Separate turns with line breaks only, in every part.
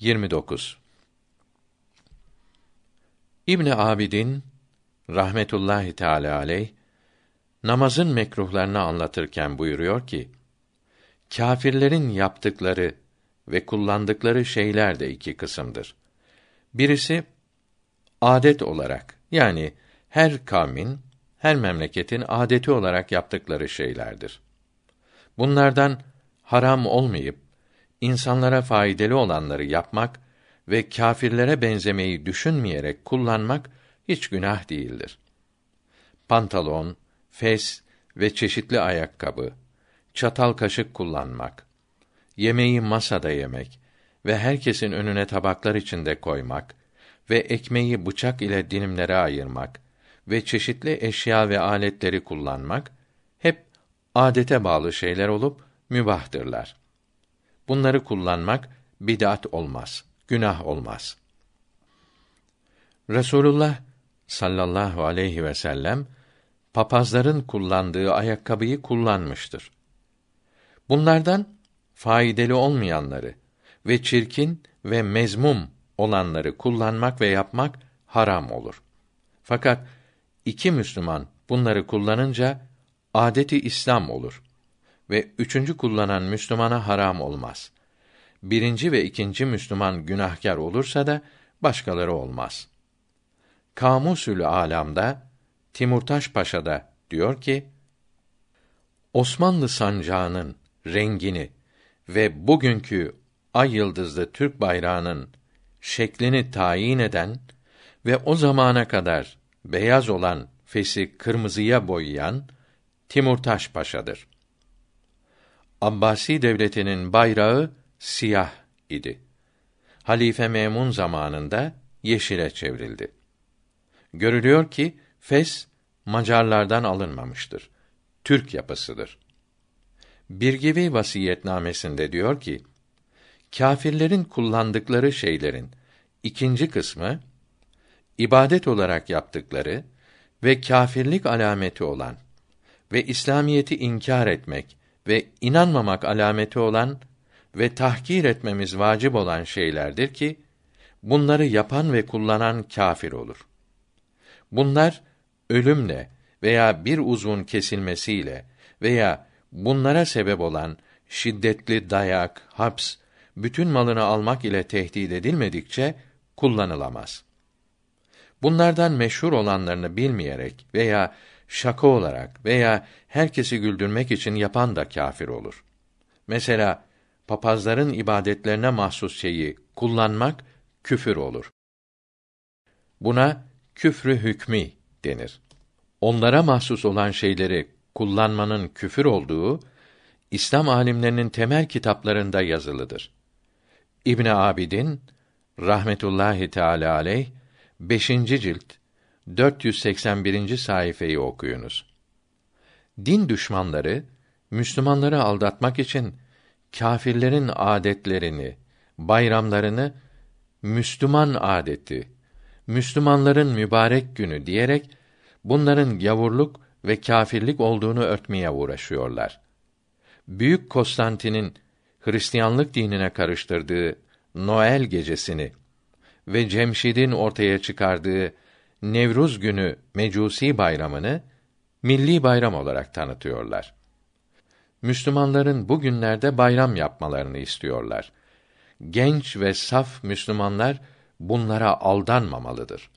29 İbn Abidin rahmetullahi teala aleyh namazın mekruhlarını anlatırken buyuruyor ki kâfirlerin yaptıkları ve kullandıkları şeyler de iki kısımdır. Birisi adet olarak yani her kavmin, her memleketin adeti olarak yaptıkları şeylerdir. Bunlardan haram olmayıp insanlara faydalı olanları yapmak ve kâfirlere benzemeyi düşünmeyerek kullanmak hiç günah değildir. Pantolon, fes ve çeşitli ayakkabı, çatal kaşık kullanmak, yemeği masada yemek ve herkesin önüne tabaklar içinde koymak ve ekmeği bıçak ile dilimlere ayırmak ve çeşitli eşya ve aletleri kullanmak hep adete bağlı şeyler olup mübahtırlar. Bunları kullanmak bid'at olmaz, günah olmaz. Resulullah sallallahu aleyhi ve sellem papazların kullandığı ayakkabıyı kullanmıştır. Bunlardan faydalı olmayanları ve çirkin ve mezmum olanları kullanmak ve yapmak haram olur. Fakat iki Müslüman bunları kullanınca adeti İslam olur ve üçüncü kullanan Müslümana haram olmaz. Birinci ve ikinci Müslüman günahkar olursa da başkaları olmaz. Kamusül Alam'da Timurtaş Paşa da diyor ki Osmanlı sancağının rengini ve bugünkü ay yıldızlı Türk bayrağının şeklini tayin eden ve o zamana kadar beyaz olan fesi kırmızıya boyayan Timurtaş Paşa'dır. Abbasi devletinin bayrağı siyah idi. Halife Memun zamanında yeşile çevrildi. Görülüyor ki Fes Macarlardan alınmamıştır. Türk yapısıdır. Birgivi vasiyetnamesinde diyor ki: Kâfirlerin kullandıkları şeylerin ikinci kısmı ibadet olarak yaptıkları ve kâfirlik alameti olan ve İslamiyeti inkar etmek ve inanmamak alameti olan ve tahkir etmemiz vacip olan şeylerdir ki bunları yapan ve kullanan kâfir olur. Bunlar ölümle veya bir uzvun kesilmesiyle veya bunlara sebep olan şiddetli dayak, haps, bütün malını almak ile tehdit edilmedikçe kullanılamaz. Bunlardan meşhur olanlarını bilmeyerek veya şaka olarak veya herkesi güldürmek için yapan da kâfir olur. Mesela papazların ibadetlerine mahsus şeyi kullanmak küfür olur. Buna küfrü hükmü denir. Onlara mahsus olan şeyleri kullanmanın küfür olduğu İslam alimlerinin temel kitaplarında yazılıdır. İbn Abidin rahmetullahi teala aleyh 5. cilt 481. sayfayı okuyunuz. Din düşmanları Müslümanları aldatmak için kâfirlerin adetlerini, bayramlarını Müslüman adeti, Müslümanların mübarek günü diyerek bunların gavurluk ve kâfirlik olduğunu örtmeye uğraşıyorlar. Büyük Konstantin'in Hristiyanlık dinine karıştırdığı Noel gecesini ve Cemşid'in ortaya çıkardığı Nevruz günü Mecusi bayramını milli bayram olarak tanıtıyorlar. Müslümanların bu günlerde bayram yapmalarını istiyorlar. Genç ve saf Müslümanlar bunlara aldanmamalıdır.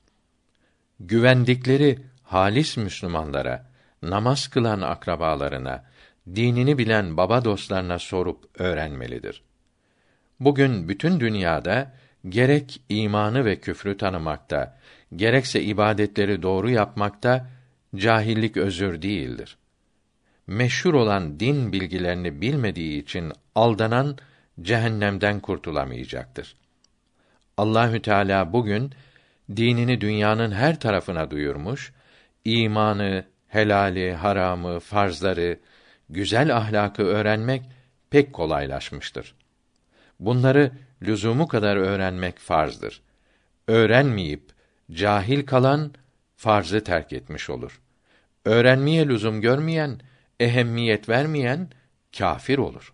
Güvendikleri halis Müslümanlara, namaz kılan akrabalarına, dinini bilen baba dostlarına sorup öğrenmelidir. Bugün bütün dünyada gerek imanı ve küfrü tanımakta, gerekse ibadetleri doğru yapmakta cahillik özür değildir. Meşhur olan din bilgilerini bilmediği için aldanan cehennemden kurtulamayacaktır. Allahü Teala bugün dinini dünyanın her tarafına duyurmuş, imanı, helali, haramı, farzları, güzel ahlakı öğrenmek pek kolaylaşmıştır. Bunları lüzumu kadar öğrenmek farzdır. Öğrenmeyip cahil kalan farzı terk etmiş olur. Öğrenmeye lüzum görmeyen, ehemmiyet vermeyen kâfir olur.